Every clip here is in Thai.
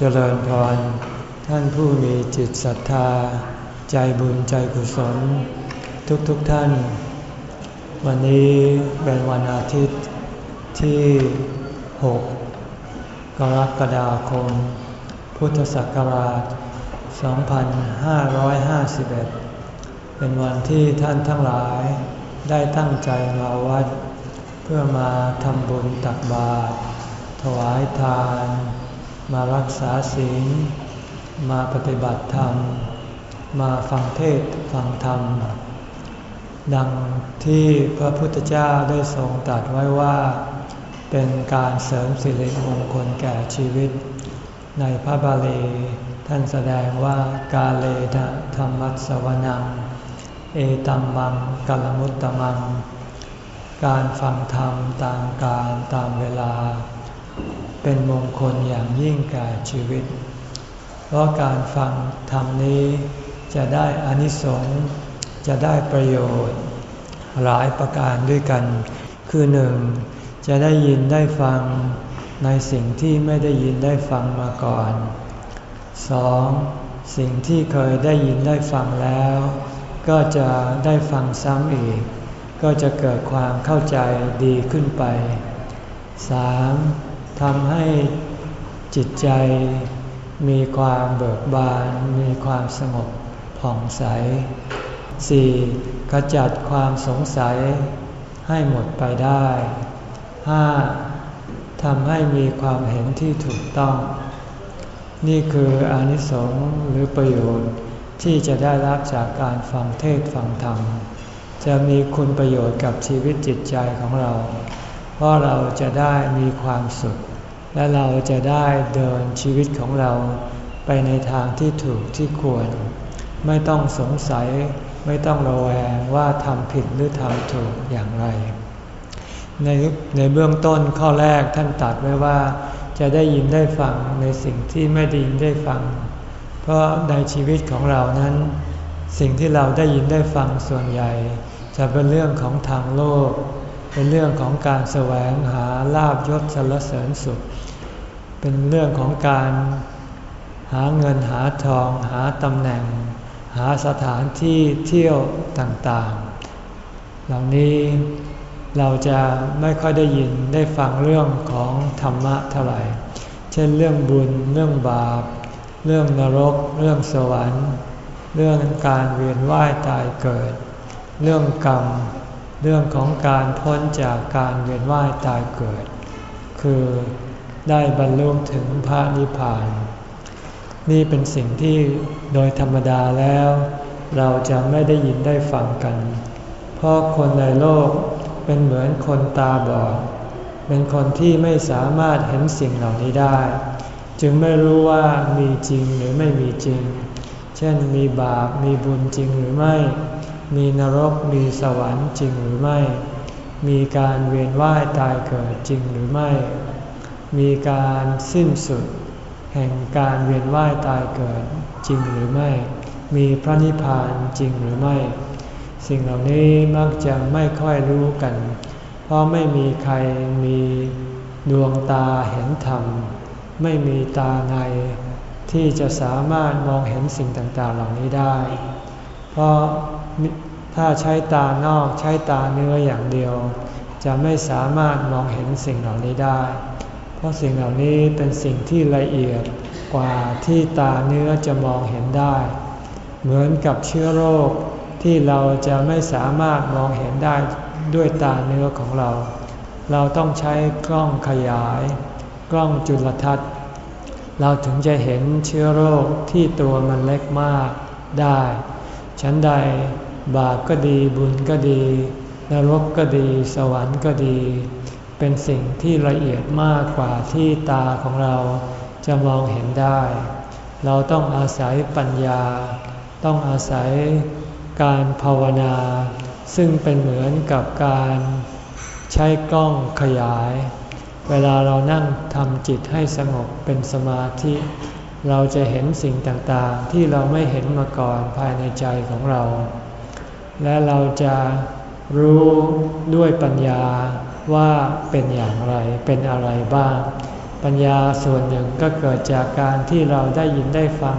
เจริญพร ท่านผู้มีจิตศรัทธา ใจบุญใจกุศล ทุกๆทท่าน วันนี้เป็นวันอาทิตย์ที่ 6 กรกฎาคม พุทธศักราช 2551 เป็นวันที่ท่านทั้งหลายได้ตั้งใจมาวัด เพื่อมาทำบุญตักบาตรถวายทาน มารักษาศีล มาปฏิบัติธรรม มาฟังเทศฟังธรรม ดังที่พระพุทธเจ้าได้ทรงตรัสไว้ว่า เป็นการเสริมสิริมงคลแก่ชีวิต ในพระบาลีท่านแสดงว่ากาเลนะธรรมัสวนัง เอตัมมังกัลมุตตมัง การฟังธรรมตามการตามเวลา เป็นมงคลอย่างยิ่งแก่ชีวิต เพราะการฟังธรรมนี้จะได้อานิสงส์จะได้ประโยชน์ หลายประการด้วยกัน คือหนึ่งจะได้ยินได้ฟังในสิ่งที่ไม่ได้ยินได้ฟังมาก่อน 2. สิ่งที่เคยได้ยินได้ฟังแล้ว ก็จะได้ฟังซ้ำอีก ก็จะเกิดความเข้าใจดีขึ้นไป 3. ทำให้จิตใจมีความเบิกบาน มีความสงบผ่องใส 4. ขจัดความสงสัยให้หมดไปได้ 5. ทำให้มีความเห็นที่ถูกต้อง นี่คืออานิสงส์หรือประโยชน์ที่จะได้รับจากการฟังเทศฟังธรรม จะมีคุณประโยชน์กับชีวิตจิตใจของเรา เพราะเราจะได้มีความสุข และเราจะได้เดินชีวิตของเราไปในทางที่ถูกที่ควร ไม่ต้องสงสัยไม่ต้องระแวงว่าทำผิดหรือทำถูกอย่างไร ในในเบื้องต้นข้อแรกท่านตัดไว้ว่า จะได้ยินได้ฟังในสิ่งที่ไม่ได้ยินได้ฟัง เพราะในชีวิตของเรานั้น สิ่งที่เราได้ยินได้ฟังส่วนใหญ่ จะเป็นเรื่องของทางโลก เป็นเรื่องของการแสวงหาลาบยศสรรเสริญสุข เป็นเรื่องของการหาเงินหาทองหาตำแหน่ง หาสถานที่เที่ยวต่างๆ เหล่านี้เราจะไม่ค่อยได้ยินได้ฟังเรื่องของธรรมะเท่าไหร่ เช่นเรื่องบุญเรื่องบาป เรื่องนรก เรื่องสวรรค์ เรื่องการเวียนว่ายตายเกิด เรื่องกรรม เรื่องของการพ้นจากการเวียนว่ายตายเกิด คือได้บรรลุถึงพระนิพพาน นี่เป็นสิ่งที่โดยธรรมดาแล้ว เราจะไม่ได้ยินได้ฟังกัน เพราะคนในโลกเป็นเหมือนคนตาบอด เป็นคนที่ไม่สามารถเห็นสิ่งเหล่านี้ได้ จึงไม่รู้ว่ามีจริงหรือไม่มีจริง เช่นมีบาปมีบุญจริงหรือไม่ มีนรกมีสวรรค์จริงหรือไม่ มีการเวียนว่ายตายเกิดจริงหรือไม่ มีการสิ้นสุด แห่งการเวียนว่ายตายเกิดจริงหรือไม่ มีพระนิพพานจริงหรือไม่ สิ่งเหล่านี้มักจะไม่ค่อยรู้กัน เพราะไม่มีใครมีดวงตาเห็นธรรม ไม่มีตาในที่จะสามารถมองเห็นสิ่งต่างๆเหล่านี้ได้ เพราะ ถ้าใช้ตานอกใช้ตาเนื้ออย่างเดียว จะไม่สามารถมองเห็นสิ่งเหล่านี้ได้ เพราะสิ่งเหล่านี้เป็นสิ่งที่ละเอียดกว่าที่ตาเนื้อจะมองเห็นได้ เหมือนกับเชื้อโรคที่เราจะไม่สามารถมองเห็นได้ด้วยตาเนื้อของเรา เราต้องใช้กล้องขยาย กล้องจุลทรรศน์ เราถึงจะเห็นเชื้อโรคที่ตัวมันเล็กมากได้ ฉันใด บาปก็ดีบุญก็ดี นรกก็ดี สวรรค์ก็ดี เป็นสิ่งที่ละเอียดมากกว่าที่ตาของเราจะมองเห็นได้ เราต้องอาศัยปัญญา ต้องอาศัยการภาวนา ซึ่งเป็นเหมือนกับการใช้กล้องขยาย เวลาเรานั่งทำจิตให้สงบเป็นสมาธิเราจะเห็นสิ่งต่างๆ ที่เราไม่เห็นมาก่อนภายในใจของเรา และเราจะรู้ด้วยปัญญาว่าเป็นอย่างไรเป็นอะไรบ้าง ปัญญาส่วนหนึ่งก็เกิดจากการที่เราได้ยินได้ฟัง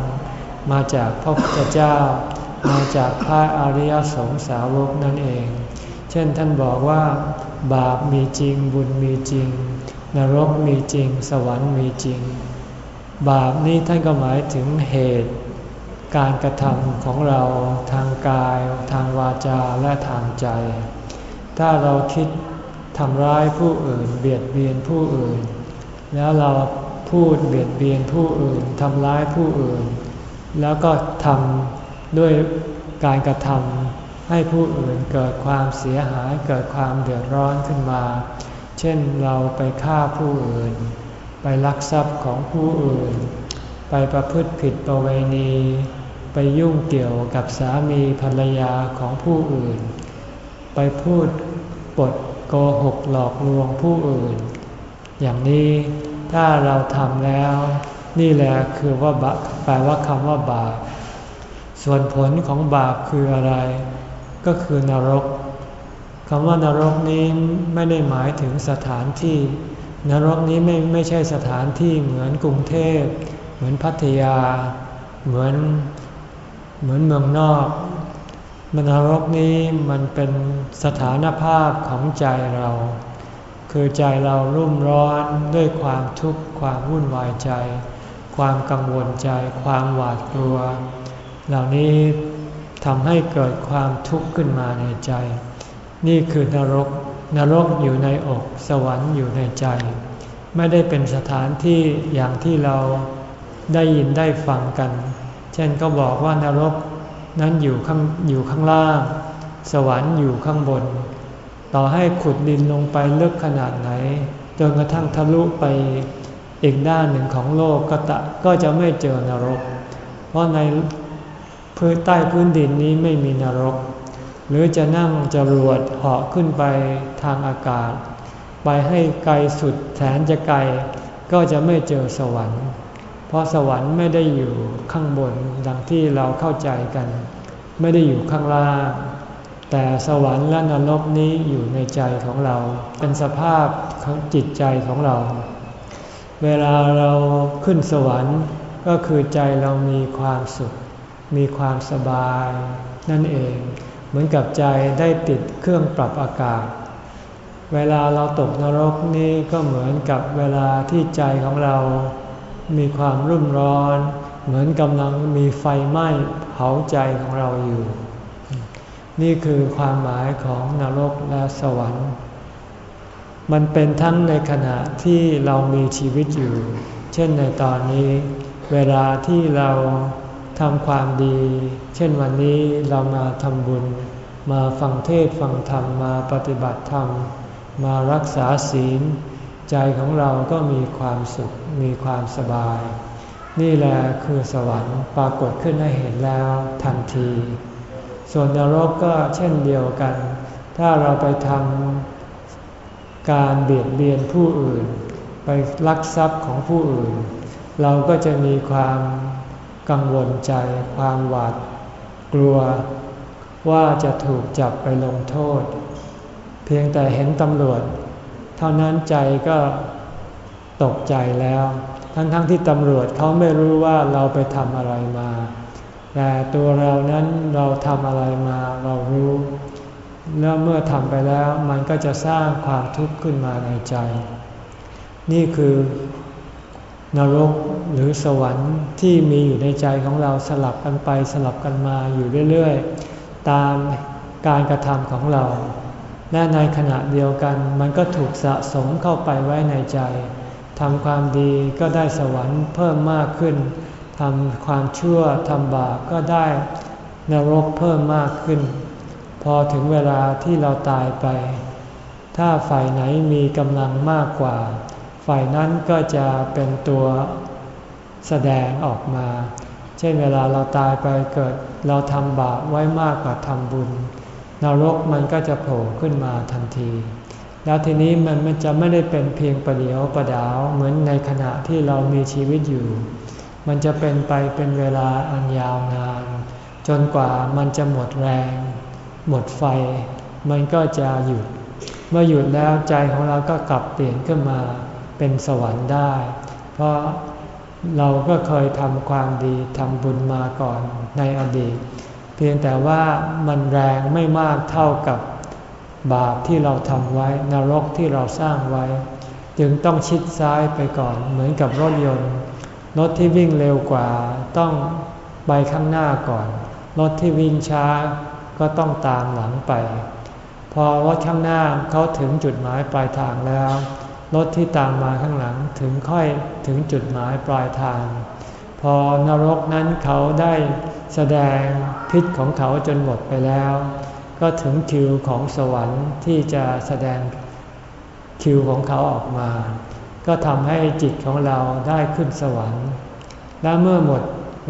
มาจากพระพุทธเจ้า มาจากพระอริยสงสาวกนั่นเอง เช่นท่านบอกว่า บาปมีจริงบุญมีจริง นรกมีจริง สวรรค์มีจริง บาปนี้ท่านก็หมายถึงเหตุ การกระทำของเราทางกาย ทางวาจาและทางใจ ถ้าเราคิดทำร้ายผู้อื่น เบียดเบียนผู้อื่น แล้วเราพูดเบียดเบียนผู้อื่นทำร้ายผู้อื่น แล้วก็ทำด้วยการกระทำให้ผู้อื่นเกิดความเสียหายเกิดความเดือดร้อนขึ้นมา เช่นเราไปฆ่าผู้อื่น ไปลักทรัพย์ของผู้อื่น ไปประพฤติผิดประเวณี ไปยุ่งเกี่ยวกับสามีภรรยาของผู้อื่น ไปพูดปดโกหกหลอกลวงผู้อื่น อย่างนี้ถ้าเราทำแล้ว นี่แหละคือว่าบาแปลว่าคำว่าบาปส่วนผลของบาปคืออะไร ก็คือนรกคำว่านรกนี้ไม่ได้หมายถึงสถานที่ นรกนี้ไม่ไม่ใช่สถานที่เหมือนกรุงเทพ เหมือนพัทยา เหมือนเหมือนเมืองนอกมนรกนี้มันเป็นสถานภาพของใจเรา คือใจเรารุ่มร้อนด้วยความทุกข์ความวุ่นวายใจ ความกังวลใจ ความหวาดกลัว เหล่านี้ทำให้เกิดความทุกข์ขึ้นมาในใจ นี่คือนรกนรกอยู่ในอกสวรรค์อยู่ในใจ ไม่ได้เป็นสถานที่อย่างที่เรา ได้ยินได้ฟังกัน เช่นก็บอกว่านรกนั้นอยู่ข้างอยู่ข้างล่าง สวรรค์อยู่ข้างบน ต่อให้ขุดดินลงไปลึกขนาดไหนจนกระทั่งทะลุไปอีกด้านหนึ่งของโลกก็ตะก็จะไม่เจอนรก เพราะในพื้นใต้พื้นดินนี้ไม่มีนรก หรือจะนั่งจรวดเหาะขึ้นไปทางอากาศ ไปให้ไกลสุดแสนจะไกล ก็จะไม่เจอสวรรค์ เพราะสวรรค์ไม่ได้อยู่ข้างบนดังที่เราเข้าใจกัน ไม่ได้อยู่ข้างล่าง แต่สวรรค์และนรกนี้อยู่ในใจของเรา เป็นสภาพของจิตใจของเรา เวลาเราขึ้นสวรรค์ก็คือใจเรามีความสุข มีความสบาย นั่นเอง เหมือนกับใจได้ติดเครื่องปรับอากาศ เวลาเราตกนรกนี่ก็เหมือนกับเวลาที่ใจของเรา มีความรุ่มร้อน เหมือนกำลังมีไฟไหม้เผาใจของเราอยู่ นี่คือความหมายของนรกและสวรรค์ มันเป็นทั้งในขณะที่เรามีชีวิตอยู่ เช่นในตอนนี้ เวลาที่เราทำความดี เช่นวันนี้เรามาทำบุญ มาฟังเทศฟังธรรมมาปฏิบัติธรรม มารักษาศีล ใจของเราก็มีความสุขมีความสบาย นี่แหละคือสวรรค์ปรากฏขึ้นให้เห็นแล้วทันที ส่วนนรกก็เช่นเดียวกัน ถ้าเราไปทำการเบียดเบียนผู้อื่น ไปลักทรัพย์ของผู้อื่น เราก็จะมีความกังวลใจ ความหวาดกลัวว่าจะถูกจับไปลงโทษ เพียงแต่เห็นตำรวจ เท่านั้นใจก็ตกใจแล้ว ทั้งๆทที่ตำรวจเขาไม่รู้ว่าเราไปทำอะไรมา แต่ตัวเรานั้นเราทำอะไรมาเรารู้ แล้วเมื่อทำไปแล้วมันก็จะสร้างความทุกข์ขึ้นมาในใจ นี่คือนรกหรือสวรรค์ที่มีอยู่ในใจของเราสลับกันไปสลับกันมาอยู่เรื่อยๆ ตามการกระทำของเรา และในขณะเดียวกันมันก็ถูกสะสมเข้าไปไว้ในใจทำความดีก็ได้สวรรค์เพิ่มมากขึ้นทำความชั่วทำบาปก็ได้นรกเพิ่มมากขึ้น พอถึงเวลาที่เราตายไป ถ้าฝ่ายไหนมีกำลังมากกว่า ฝ่ายนั้นก็จะเป็นตัวแสดงออกมา เช่นเวลาเราตายไปเกิดเราทำบาปไว้มากกว่าทำบุญ นรกมันก็จะโผล่ขึ้นมาทันที แล้วทีนี้มันมันจะไม่ได้เป็นเพียงประเดียวประดาวเหมือนในขณะที่เรามีชีวิตอยู่ มันจะเป็นไปเป็นเวลาอันยาวนาน จนกว่ามันจะหมดแรง หมดไฟ มันก็จะหยุด เมื่อหยุดแล้วใจของเราก็กลับเปลี่ยนขึ้นมาเป็นสวรรค์ได้ เพราะเราก็เคยทำความดีทำบุญมาก่อนในอดีต เพียงแต่ว่ามันแรงไม่มากเท่ากับบาปที่เราทำไว้ นรกที่เราสร้างไว้ จึงต้องชิดซ้ายไปก่อนเหมือนกับรถยนต์รถที่วิ่งเร็วกว่าต้องไปข้างหน้าก่อน รถที่วิ่งช้าก็ต้องตามหลังไป พอรถข้างหน้าเขาถึงจุดหมายปลายทางแล้ว รถที่ตามมาข้างหลังถึงค่อยถึงจุดหมายปลายทาง พอนรกนั้นเขาได้แสดง พิษของเขาจนหมดไปแล้ว ก็ถึงคิวของสวรรค์ที่จะแสดงคิวของเขาออกมา ก็ทำให้จิตของเราได้ขึ้นสวรรค์ และเมื่อหมด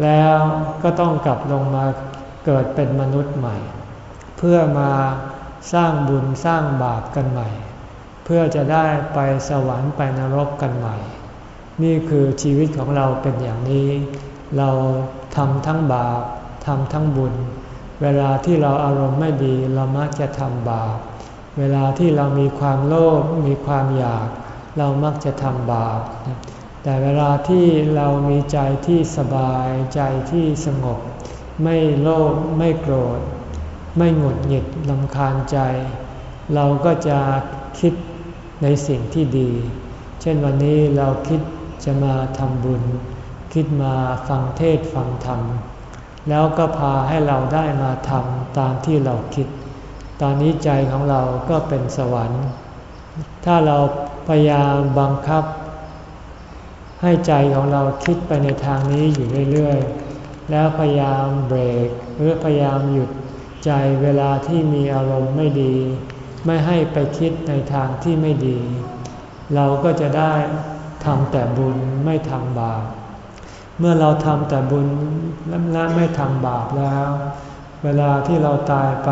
แล้วก็ต้องกลับลงมาเกิดเป็นมนุษย์ใหม่ เพื่อมาสร้างบุญสร้างบาปกันใหม่ เพื่อจะได้ไปสวรรค์ไปนรกกันใหม่ นี่คือชีวิตของเราเป็นอย่างนี้ เราทำทั้งบาป ทำทั้งบุญ เวลาที่เราอารมณ์ไม่ดีเรามักจะทำบาป เวลาที่เรามีความโลภมีความอยาก เรามักจะทำบาป แต่เวลาที่เรามีใจที่สบายใจที่สงบ ไม่โลภไม่โกรธ ไม่หงุดหงิดลำคาญใจ เราก็จะคิดในสิ่งที่ดี เช่นวันนี้เราคิดจะมาทำบุญ คิดมาฟังเทศฟังธรรม แล้วก็พาให้เราได้มาทำตามที่เราคิด ตอนนี้ใจของเราก็เป็นสวรรค์ ถ้าเราพยายามบังคับ ให้ใจของเราคิดไปในทางนี้อยู่เรื่อยๆ แล้วพยายามเบรกหรือพยายามหยุดใจเวลาที่มีอารมณ์ไม่ดี ไม่ให้ไปคิดในทางที่ไม่ดี เราก็จะได้ทำแต่บุญไม่ทำบาป เมื่อเราทำแต่บุญและไม่ทำบาปแล้ว เวลาที่เราตายไป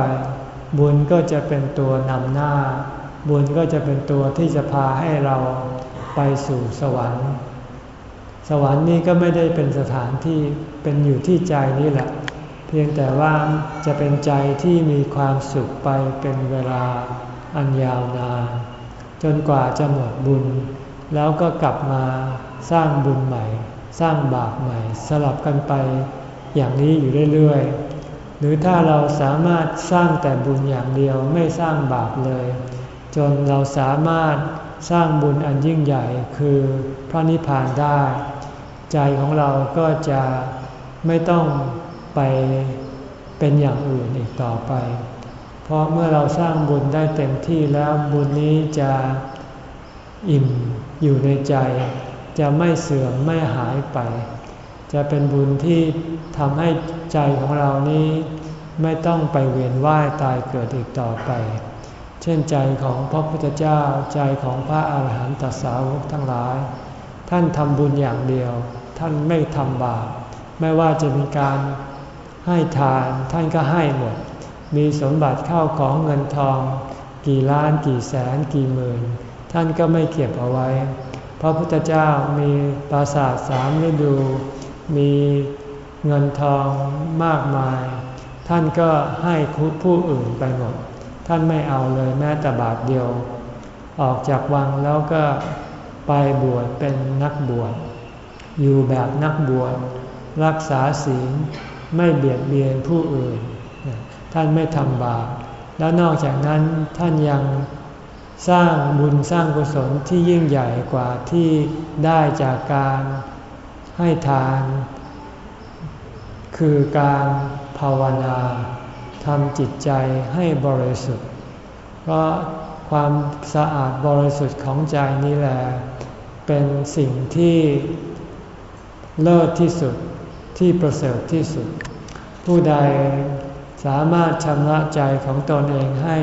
บุญก็จะเป็นตัวนำหน้า บุญก็จะเป็นตัวที่จะพาให้เราไปสู่สวรรค์ สวรรค์นี้ก็ไม่ได้เป็นสถานที่เป็นอยู่ที่ใจนี่แหละ เพียงแต่ว่าจะเป็นใจที่มีความสุขไปเป็นเวลาอันยาวนานจนกว่าจะหมดบุญ แล้วก็กลับมาสร้างบุญใหม่ สร้างบาปใหม่ สลับกันไปอย่างนี้อยู่เรื่อยๆ หรือถ้าเราสามารถสร้างแต่บุญอย่างเดียวไม่สร้างบาปเลย จนเราสามารถสร้างบุญอันยิ่งใหญ่คือพระนิพพานได้ ใจของเราก็จะไม่ต้องไปเป็นอย่างอื่นอีกต่อไป เพราะเมื่อเราสร้างบุญได้เต็มที่แล้วบุญนี้จะอิ่มอยู่ในใจ จะไม่เสื่อมไม่หายไป จะเป็นบุญที่ทำให้ใจของเรานี้ไม่ต้องไปเวียนว่ายตายเกิดอีกต่อไป เช่นใจของพระพุทธเจ้าใจของพระอาหารหันตสาวกทั้งหลาย ท่านทำบุญอย่างเดียว ท่านไม่ทำบาปไม่ว่าจะมีการให้ทานท่านก็ให้หมด มีสมบัติเข้าของเงินทอง กี่ล้านกี่แสนกี่หมื่น ท่านก็ไม่เก็บเอาไว้ พระพุทธเจ้ามีปราสาทสามฤดู มีเงินทองมากมาย ท่านก็ให้คุผู้อื่นไปหมด ท่านไม่เอาเลยแม้แต่บาทเดียว ออกจากวังแล้วก็ไปบวชเป็นนักบวช อยู่แบบนักบวช รักษาศีลไม่เบียดเบียนผู้อื่น ท่านไม่ทำบาป แล้วนอกจากนั้นท่านยัง สร้างบุญสร้างกุศลที่ยิ่งใหญ่กว่าที่ได้จากการให้ทาน คือการภาวนาทำจิตใจให้บริสุทธิ์ เพราะความสะอาดบริสุทธิ์ของใจนี้แหละเป็นสิ่งที่เลิศที่สุดที่ประเสริฐที่สุด ผู้ใดสามารถชำระใจของตนเองให้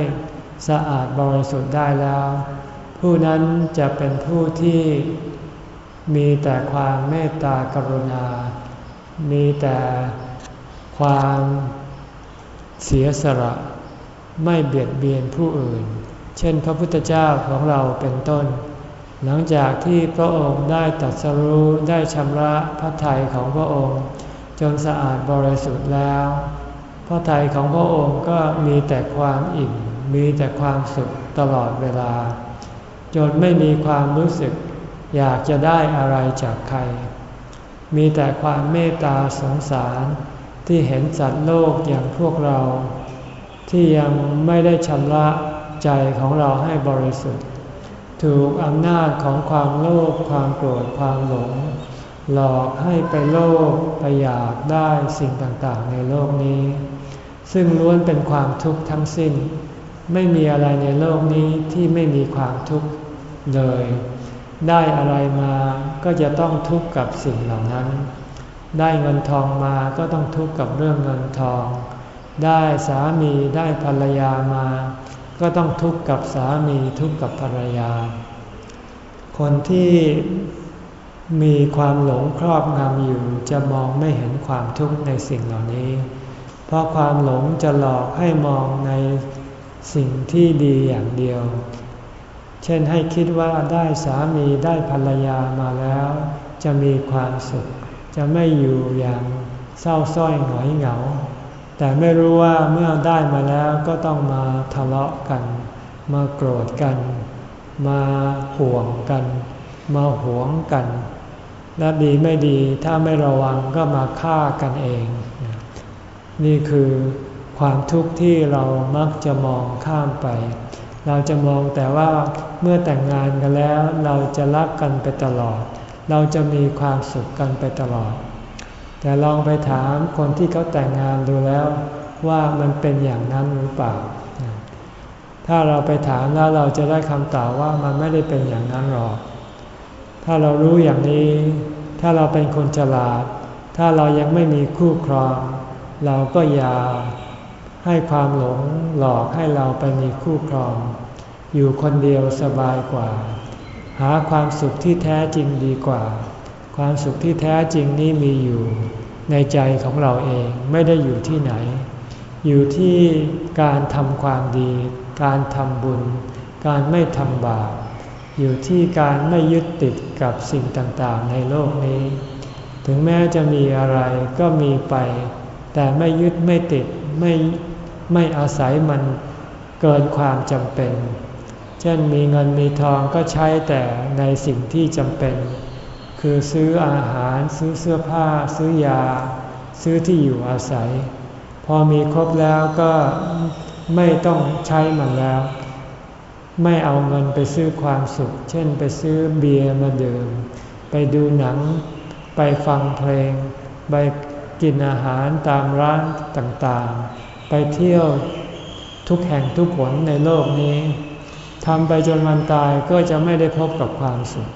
สะอาดบริสุทธิ์ได้แล้ว ผู้นั้นจะเป็นผู้ที่มีแต่ความเมตตากรุณา มีแต่ความเสียสละไม่เบียดเบียนผู้อื่น เช่นพระพุทธเจ้าของเราเป็นต้น หลังจากที่พระองค์ได้ตัดสรู้ได้ชำระพระทัยของพระองค์ จนสะอาดบริสุทธิ์แล้ว พระทัยของพระองค์ก็มีแต่ความอิ่ม มีแต่ความสุขตลอดเวลา จนไม่มีความรู้สึก อยากจะได้อะไรจากใคร มีแต่ความเมตตาสงสารที่เห็นสัตว์โลกอย่างพวกเรา ที่ยังไม่ได้ชำระใจของเราให้บริสุทธิ์ ถูกอำนาจของความโลภความโกรธความหลง หลอกให้ไปโลภไปอยากได้สิ่งต่างๆ ในโลกนี้ ซึ่งล้วนเป็นความทุกข์ทั้งสิ้น ไม่มีอะไรในโลกนี้ที่ไม่มีความทุกข์เลย ได้อะไรมาก็จะต้องทุกข์กับสิ่งเหล่านั้น ได้เงินทองมาก็ต้องทุกข์กับเรื่องเงินทอง ได้สามีได้ภรรยามา ก็ต้องทุกข์กับสามีทุกข์กับภรรยา คนที่มีความหลงครอบงำอยู่จะมองไม่เห็นความทุกข์ในสิ่งเหล่านี้ เพราะความหลงจะหลอกให้มองใน สิ่งที่ดีอย่างเดียว เช่นให้คิดว่าได้สามีได้ภรรยามาแล้ว จะมีความสุข จะไม่อยู่อย่างเศร้าส้อยหงอยเหงา แต่ไม่รู้ว่าเมื่อได้มาแล้วก็ต้องมาทะเลาะกัน มาโกรธกัน มาห่วงกัน มาหวงกันและดีไม่ดีถ้าไม่ระวังก็มาฆ่ากันเอง นี่คือ ความทุกข์ที่เรามักจะมองข้ามไป เราจะมองแต่ว่าเมื่อแต่งงานกันแล้วเราจะรักกันไปตลอด เราจะมีความสุขกันไปตลอด แต่ลองไปถามคนที่เขาแต่งงานดูแล้วว่ามันเป็นอย่างนั้นหรือเปล่า ถ้าเราไปถามแล้วเราจะได้คำตอบว่ามันไม่ได้เป็นอย่างนั้นหรอก ถ้าเรารู้อย่างนี้ ถ้าเราเป็นคนฉลาด ถ้าเรายังไม่มีคู่ครอง เราก็อย่า ให้ความหลงหลอกให้เราไปมีคู่ครอง อยู่คนเดียวสบายกว่า หาความสุขที่แท้จริงดีกว่า ความสุขที่แท้จริงนี้มีอยู่ในใจของเราเองไม่ได้อยู่ที่ไหน อยู่ที่การทำความดี การทำบุญ การไม่ทำบาปอยู่ที่การไม่ยึดติดกับสิ่งต่างๆ ในโลกนี้ ถึงแม้จะมีอะไรก็มีไป แต่ไม่ยึดไม่ติดไม่ ไม่อาศัยมันเกินความจำเป็น เช่นมีเงินมีทองก็ใช้แต่ในสิ่งที่จำเป็น คือซื้ออาหารซื้อเสื้อผ้า ซื้อยา ซื้อที่อยู่อาศัย พอมีครบแล้วก็ไม่ต้องใช้มันแล้ว ไม่เอาเงินไปซื้อความสุข เช่นไปซื้อเบียร์มาดื่ม ไปดูหนัง ไปฟังเพลง ไปกินอาหารตามร้านต่างๆ ไปเที่ยวทุกแห่งทุกหนในโลกนี้ทำไปจนวันตายก็จะไม่ได้พบกับความสุข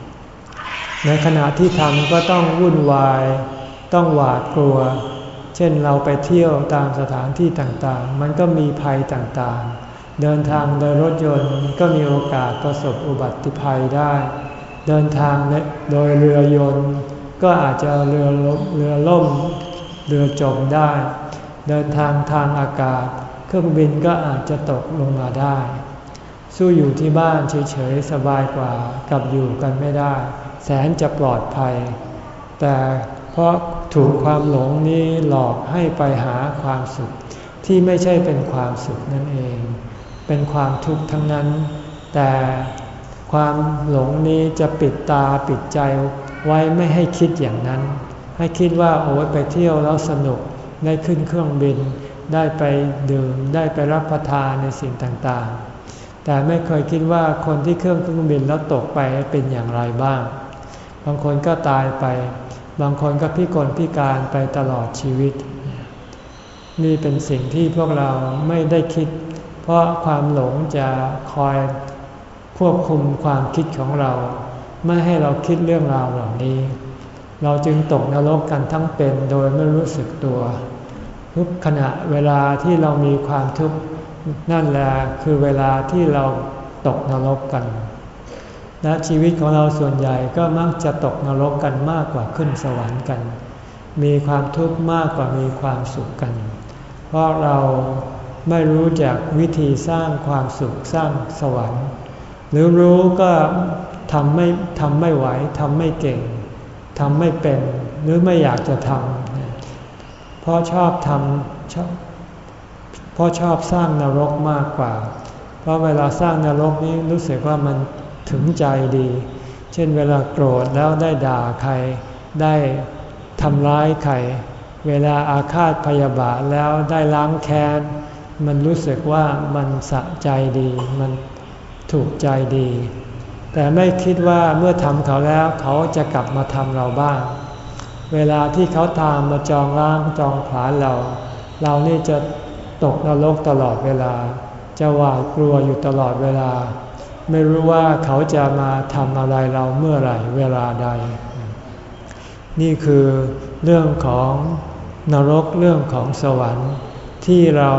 ในขณะที่ทำก็ต้องวุ่นวาย ต้องหวาดกลัว เช่นเราไปเที่ยวตามสถานที่ต่างๆ มันก็มีภัยต่างๆ เดินทางโดยรถยนต์ก็มีโอกาสประสบอุบัติภัยได้ เดินทางโดยเรือยนต์ ก็อาจจะเรือเรือล่ม เรือจมได้ เดินทางทางอากาศ เครื่องบินก็อาจจะตกลงมาได้ สู้อยู่ที่บ้านเฉยๆสบายกว่ากับอยู่กันไม่ได้ แสนจะปลอดภัย แต่เพราะถูกความหลงนี้หลอกให้ไปหาความสุข ที่ไม่ใช่เป็นความสุขนั่นเอง เป็นความทุกข์ทั้งนั้น แต่ความหลงนี้จะปิดตาปิดใจไว้ไม่ให้คิดอย่างนั้น ให้คิดว่าโอ้ไปเที่ยวแล้วสนุก ได้ขึ้นเครื่องบิน ได้ไปดื่ม ได้ไปรับประทานในสิ่งต่างๆ แต่ไม่เคยคิดว่าคนที่เครื่องเครื่องบินแล้วตกไปเป็นอย่างไรบ้าง บางคนก็ตายไป บางคนก็พิกลพิการไปตลอดชีวิต นี่เป็นสิ่งที่พวกเราไม่ได้คิด เพราะความหลงจะคอยควบคุมความคิดของเรา ไม่ให้เราคิดเรื่องราวเหล่านี้ เราจึงตกนรกกันทั้งเป็นโดยไม่รู้สึกตัว ทุกขณะเวลาที่เรามีความทุกข์นั่นแหละคือเวลาที่เราตกนรกกัน และชีวิตของเราส่วนใหญ่ก็มักจะตกนรกกันมากกว่าขึ้นสวรรค์กัน มีความทุกข์มากกว่ามีความสุขกัน เพราะเราไม่รู้จักวิธีสร้างความสุขสร้างสวรรค์ หรือรู้ก็ทำไม่ทำไม่ไหวทำไม่เก่ง ทำไม่เป็นหรือไม่อยากจะทำเพราะชอบทำชอบเพราะชอบสร้างนรกมากกว่า เพราะเวลาสร้างนรกนี้รู้สึกว่ามันถึงใจดี เช่นเวลาโกรธแล้วได้ด่าใคร ได้ทำร้ายใคร เวลาอาฆาตพยาบาทแล้วได้ล้างแค้น มันรู้สึกว่ามันสะใจดี มันถูกใจดี แต่ไม่คิดว่าเมื่อทำเขาแล้วเขาจะกลับมาทำเราบ้าง เวลาที่เขาตามมาจองล้างจองผลาญเรา เรานี่จะตกนรกตลอดเวลา จะหวาดกลัวอยู่ตลอดเวลา ไม่รู้ว่าเขาจะมาทำอะไรเราเมื่อไหร่เวลาใด นี่คือเรื่องของนรกเรื่องของสวรรค์ ที่เรา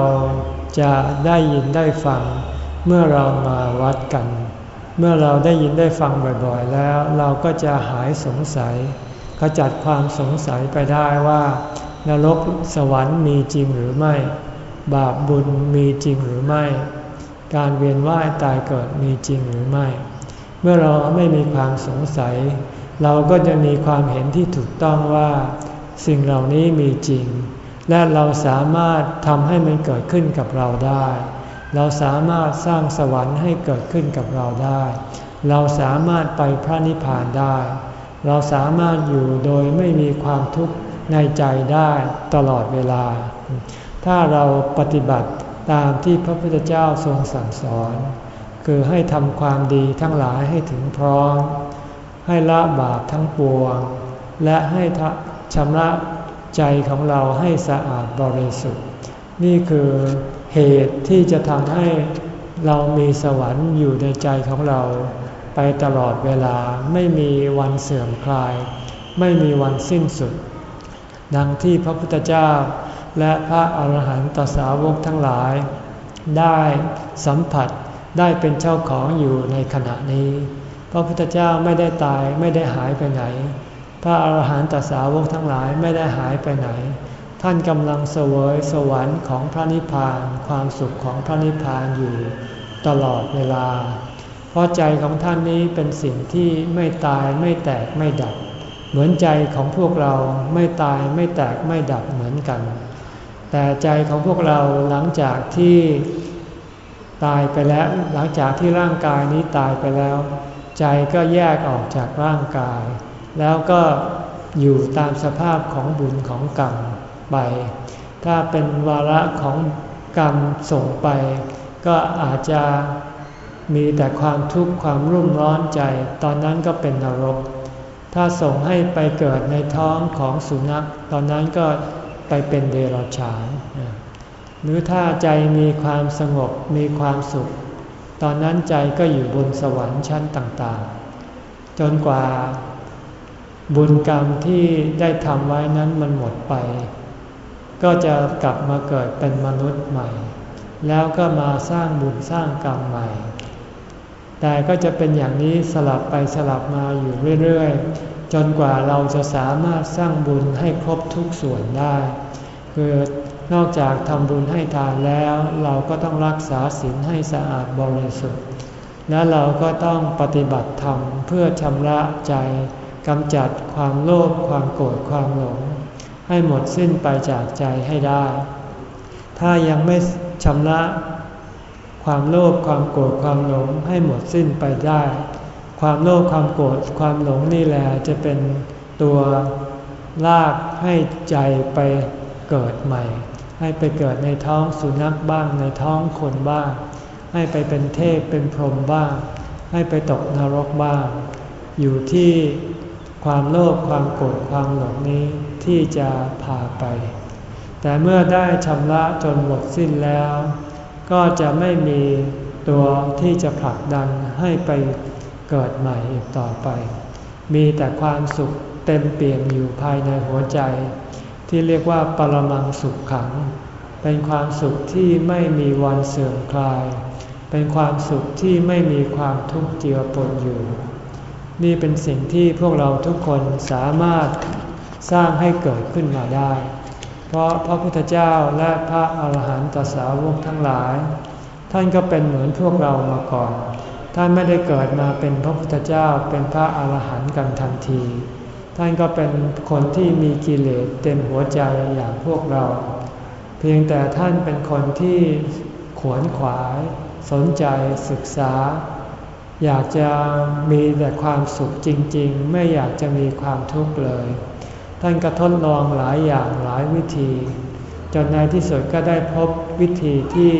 จะได้ยินได้ฟังเมื่อเรามาวัดกัน เมื่อเราได้ยินได้ฟังบ่อยๆ แล้ว เราก็จะหายสงสัยขจัดความสงสัยไปได้ว่านรกสวรรค์มีจริงหรือไม่ บาปบุญมีจริงหรือไม่ การเวียนว่ายตายเกิดมีจริงหรือไม่ เมื่อเราไม่มีความสงสัย เราก็จะมีความเห็นที่ถูกต้องว่า สิ่งเหล่านี้มีจริง และเราสามารถทำให้มันเกิดขึ้นกับเราได้ เราสามารถสร้างสวรรค์ให้เกิดขึ้นกับเราได้ เราสามารถไปพระนิพพานได้ เราสามารถอยู่โดยไม่มีความทุกข์ในใจได้ตลอดเวลา ถ้าเราปฏิบัติตามที่พระพุทธเจ้าทรงสั่งสอน คือให้ทำความดีทั้งหลายให้ถึงพร้อม ให้ละบาปทั้งปวง และให้ชำระใจของเราให้สะอาดบริสุทธิ์ นี่คือ เหตุที่จะทำให้เรามีสวรรค์อยู่ในใจของเรา ไปตลอดเวลาไม่มีวันเสื่อมคลาย ไม่มีวันสิ้นสุด ดังที่พระพุทธเจ้า และพระอาหารหันตสาวกทั้งหลาย ได้สัมผัสได้เป็นเจ้าของอยู่ในขณะนี้ พระพุทธเจ้าไม่ได้ตายไม่ได้หายไปไหน พระอาหารหันตสาวกทั้งหลายไม่ได้หายไปไหน ท่านกำลังเสวยสวรรค์ของพระนิพพาน ความสุขของพระนิพพานอยู่ตลอดเวลา เพราะใจของท่านนี้เป็นสิ่งที่ไม่ตายไม่แตกไม่ดับ เหมือนใจของพวกเราไม่ตายไม่แตกไม่ดับเหมือนกัน แต่ใจของพวกเราหลังจากที่ตายไปแล้ว หลังจากที่ร่างกายนี้ตายไปแล้ว ใจก็แยกออกจากร่างกาย แล้วก็อยู่ตามสภาพของบุญของกรรม ไป ถ้าเป็นวาระของกรรมส่งไป ก็อาจจะมีแต่ความทุกข์ความรุ่มร้อนใจ ตอนนั้นก็เป็นนรก ถ้าส่งให้ไปเกิดในท้องของสุนัข ตอนนั้นก็ไปเป็นเดรัจฉาน หรือถ้าใจมีความสงบมีความสุข ตอนนั้นใจก็อยู่บนสวรรค์ชั้นต่างๆ จนกว่าบุญกรรมที่ได้ทำไว้นั้นมันหมดไป ก็จะกลับมาเกิดเป็นมนุษย์ใหม่ แล้วก็มาสร้างบุญสร้างกรรมใหม่ แต่ก็จะเป็นอย่างนี้สลับไปสลับมาอยู่เรื่อยๆ จนกว่าเราจะสามารถสร้างบุญให้ครบทุกส่วนได้ คือนอกจากทำบุญให้ทานแล้ว เราก็ต้องรักษาศีลให้สะอาดบริสุทธิ์ และเราก็ต้องปฏิบัติธรรมเพื่อชำระใจกำจัดความโลภความโกรธความหลง ให้หมดสิ้นไปจากใจให้ได้ ถ้ายังไม่ชำระความโลภความโกรธความหลงให้หมดสิ้นไปได้ ความโลภความโกรธความหลงนี่แหละจะเป็นตัวลากให้ใจไปเกิดใหม่ ให้ไปเกิดในท้องสุนัขบ้างในท้องคนบ้าง ให้ไปเป็นเทพเป็นพรหมบ้าง ให้ไปตกนรกบ้าง อยู่ที่ความโลภความโกรธความหลงนี้ ที่จะพาไป แต่เมื่อได้ชำระจนหมดสิ้นแล้ว ก็จะไม่มีตัวที่จะผลักดันให้ไปเกิดใหม่อีกต่อไป มีแต่ความสุขเต็มเปี่ยมอยู่ภายในหัวใจ ที่เรียกว่าปรมังสุขขัง เป็นความสุขที่ไม่มีวันเสื่อมคลาย เป็นความสุขที่ไม่มีความทุกข์เจือปนอยู่ นี่เป็นสิ่งที่พวกเราทุกคนสามารถ สร้างให้เกิดขึ้นมาได้ เพราะพระพุทธเจ้าและพระอาหารหันตสาวกทั้งหลาย ท่านก็เป็นเหมือนพวกเรามาก่อน ท่านไม่ได้เกิดมาเป็นพระพุทธเจ้าเป็นพระอาหารหันต์กันทันที ท่านก็เป็นคนที่มีกิเลสเต็มหัวใจอย่างพวกเรา เพียงแต่ท่านเป็นคนที่ขวนขวาย สนใจศึกษาอยากจะมีแต่ความสุขจริงๆ ไม่อยากจะมีความทุกข์เลย ท่านก็ทดลองหลายอย่างหลายวิธี จนในที่สุดก็ได้พบวิธีที่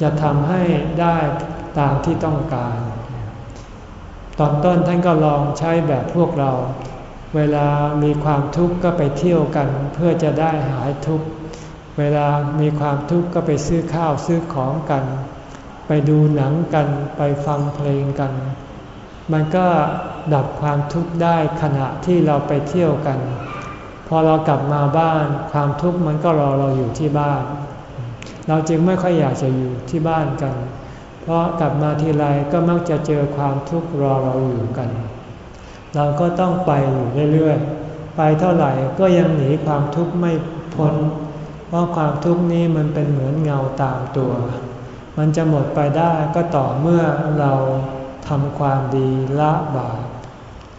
จะทำให้ได้ตามที่ต้องการ ตอนต้นท่านก็ลองใช้แบบพวกเรา เวลามีความทุกข์ก็ไปเที่ยวกัน เพื่อจะได้หายทุกข์ เวลามีความทุกข์ก็ไปซื้อข้าวซื้อของกัน ไปดูหนังกัน ไปฟังเพลงกัน มันก็ ดับความทุกข์ได้ขณะที่เราไปเที่ยวกัน พอเรากลับมาบ้านความทุกข์มันก็รอเราอยู่ที่บ้าน เราจึงไม่ค่อยอยากจะอยู่ที่บ้านกัน เพราะกลับมาทีไรก็มักจะเจอความทุกข์รอเราอยู่กัน เราก็ต้องไปอยู่เรื่อยๆ ไปเท่าไหร่ก็ยังหนีความทุกข์ไม่พ้น เพราะความทุกข์นี้มันเป็นเหมือนเงาตามตัว มันจะหมดไปได้ก็ต่อเมื่อเราทำความดีละบาป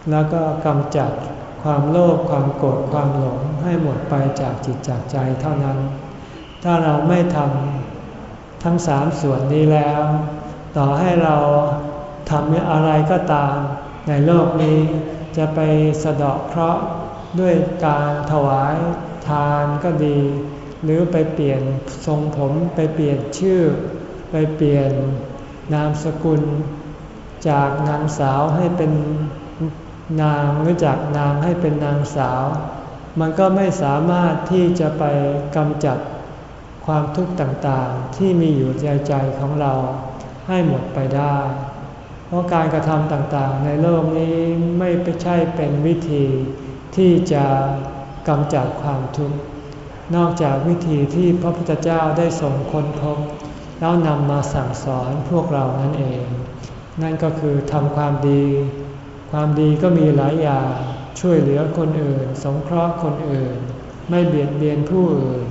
แล้วก็กำจัดความโลภความโกรธความหลงให้หมดไปจากจิตจากใจเท่านั้น ถ้าเราไม่ทำทั้งสามส่วนนี้แล้ว ต่อให้เราทำอะไรก็ตาม ในโลกนี้จะไปสะเดาะเคราะห์ด้วยการถวายทานก็ดี หรือไปเปลี่ยนทรงผมไปเปลี่ยนชื่อ ไปเปลี่ยนนามสกุล จากนางสาวให้เป็น นางหรือจากนางให้เป็นนางสาว มันก็ไม่สามารถที่จะไปกำจัดความทุกข์ต่างๆ ที่มีอยู่ในใจของเราให้หมดไปได้ เพราะการกระทำต่างๆ ในโลกนี้ไม่ใช่เป็นวิธีที่จะกำจัดความทุกข์ นอกจากวิธีที่พระพุทธเจ้าได้ทรงค้นพบ แล้วนำมาสั่งสอนพวกเรานั่นเอง นั่นก็คือทำความดี ความดีก็มีหลายอย่างช่วยเหลือคนอื่น สงเคราะห์คนอื่น ไม่เบียดเบียนผู้อื่น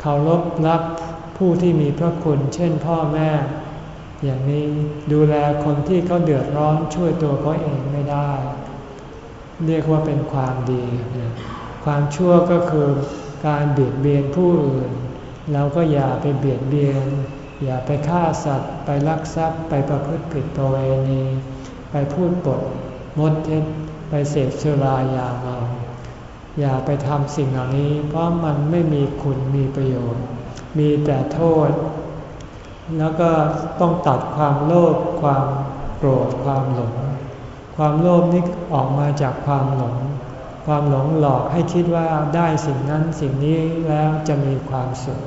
เคารพรักผู้ที่มีพระคุณเช่นพ่อแม่ อย่างนี้ดูแลคนที่เขาเดือดร้อนช่วยตัวเขาเองไม่ได้ เรียกว่าเป็นความดี ความชั่วก็คือการเบียดเบียนผู้อื่น เราก็อย่าไปเบียดเบียน อย่าไปฆ่าสัตว์ ไปลักทรัพย์ไปประพฤติผิดประเวณี ไปพูดปดมดเท็จไปเสพสุรายาเมา อย่าไปทำสิ่งเหล่านี้ เพราะมันไม่มีคุณมีประโยชน์ มีแต่โทษ แล้วก็ต้องตัดความโลภความโกรธความหลง ความโลภนี้ออกมาจากความหลง ความหลงหลอกให้คิดว่าได้สิ่งนั้นสิ่งนี้แล้วจะมีความสุข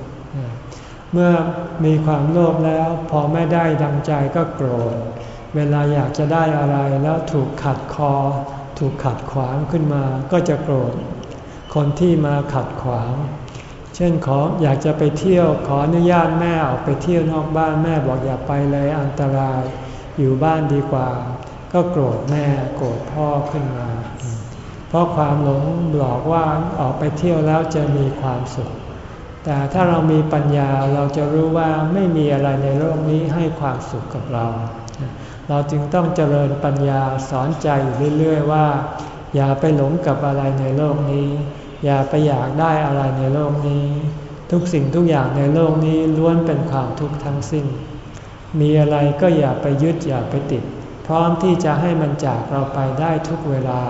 เมื่อมีความโลภแล้ว พอไม่ได้ดังใจก็โกรธ เวลาอยากจะได้อะไรแล้วถูกขัดคอ ถูกขัดขวางขึ้นมาก็จะโกรธ คนที่มาขัดขวาง เช่นขออยากจะไปเที่ยวขออนุญาตแม่ออกไปเที่ยวนอกบ้านแม่บอกอย่าไปเลยอันตราย อยู่บ้านดีกว่า ก็โกรธแม่โกรธพ่อขึ้นมา เพราะความหลงหลอกว่าออกไปเที่ยวแล้วจะมีความสุขแต่ถ้าเรามีปัญญาเราจะรู้ว่าไม่มีอะไรในโลกนี้ให้ความสุขกับเรา เราจึงต้องเจริญปัญญาสอนใจอยู่เรื่อย ๆ ว่า อย่าไปหลงกับอะไรในโลกนี้ อย่าไปอยากได้อะไรในโลกนี้ ทุกสิ่งทุกอย่างในโลกนี้ล้วนเป็นความทุกข์ทั้งสิ้น มีอะไรก็อย่าไปยึดอย่าไปติด พร้อมที่จะให้มันจากเราไปได้ทุกเวลา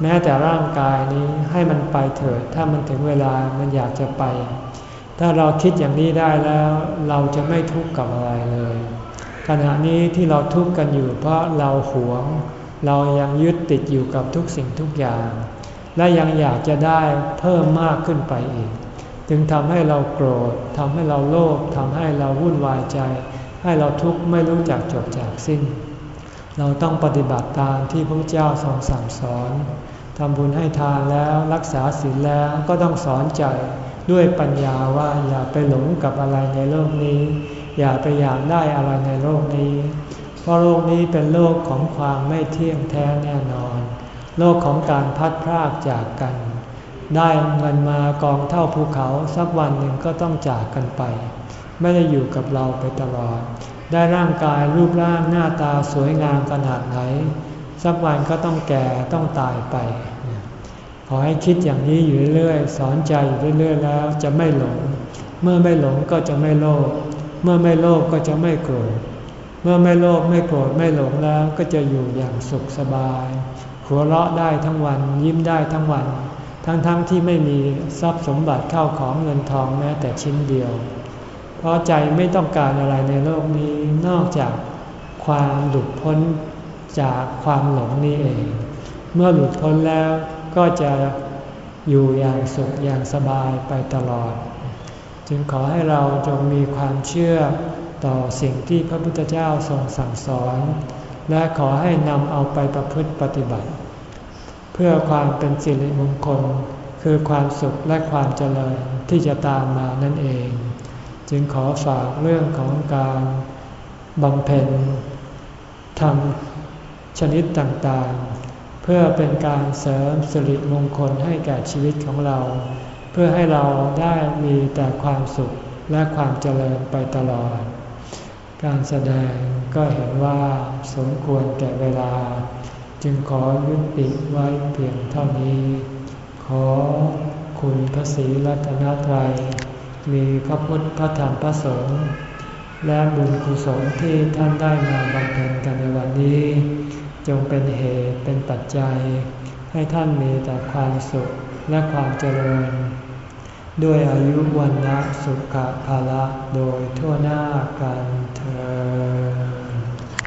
แม้แต่ร่างกายนี้ให้มันไปเถิดถ้ามันถึงเวลามันอยากจะไป ถ้าเราคิดอย่างนี้ได้แล้ว เราจะไม่ทุกข์กับอะไรเลย ขณะนี้ที่เราทุกข์กันอยู่เพราะเราหวง เรายังยึดติดอยู่กับทุกสิ่งทุกอย่าง และยังอยากจะได้เพิ่มมากขึ้นไปอีก จึงทำให้เราโกรธทำให้เราโลภทำให้เราวุ่นวายใจ ให้เราทุกข์ไม่รู้จักจบจากสิ้น เราต้องปฏิบัติตามที่พระเจ้าทรงสั่งสอนทำบุญให้ทานแล้วรักษาศีลแล้วก็ต้องสอนใจด้วยปัญญาว่าอย่าไปหลงกับอะไรในโลกนี้ อย่าไปอยากได้อะไรในโลกนี้ เพราะโลกนี้เป็นโลกของความไม่เที่ยงแท้แน่นอน โลกของการพัดพรากจากกัน ได้เงินมากองเท่าภูเขาสักวันหนึ่งก็ต้องจากกันไป ไม่ได้อยู่กับเราไปตลอด ได้ร่างกายรูปร่างหน้าตาสวยงามขนาดไหน สักวันก็ต้องแก่ต้องตายไปขอให้คิดอย่างนี้อยู่เรื่อยๆสอนใจอยู่เรื่อยๆแล้วจะไม่หลง เมื่อไม่หลงก็จะไม่โลภ เมื่อไม่โลภก็จะไม่โกรธ เมื่อไม่โลภไม่โกรธไม่หลงแล้วก็จะอยู่อย่างสุขสบาย หัวเราะได้ทั้งวันยิ้มได้ทั้งวัน ทั้งๆทที่ไม่มีทรัพย์สมบัติเข้าของเงินทองแม้แต่ชิ้นเดียว เพราะใจไม่ต้องการอะไรในโลกนี้นอกจากความหลุดพ้นจากความหลงนี่เอง เมื่อหลุดพ้นแล้วก็จะอยู่อย่างสุขอย่างสบายไปตลอด จึงขอให้เราจงมีความเชื่อต่อสิ่งที่พระพุทธเจ้าทรงสั่งสอน และขอให้นำเอาไปประพฤติปฏิบัติ เพื่อความเป็นสิริมงคลคือความสุขและความเจริญที่จะตามมานั่นเอง จึงขอฝากเรื่องของการบำเพ็ญทำชนิดต่างๆ เพื่อเป็นการเสริมสิริมงคลให้แก่ชีวิตของเรา เพื่อให้เราได้มีแต่ความสุขและความเจริญไปตลอด การแสดงก็เห็นว่าสมควรแก่เวลา จึงขอยุติไว้เพียงเท่านี้ ขอคุณพระศรีรัตนตรัย มีพระพุทธพระธรรมพระสงฆ์และบุญกุศลที่ท่านได้มาบำเพ็ญกันในวันนี้ จงเป็นเหตุเป็นปัจจัย ให้ท่านมีแต่ความสุข และความเจริญ ด้วยอายุวันนะสุขภาละโดยทั่วหน้ากันเธอ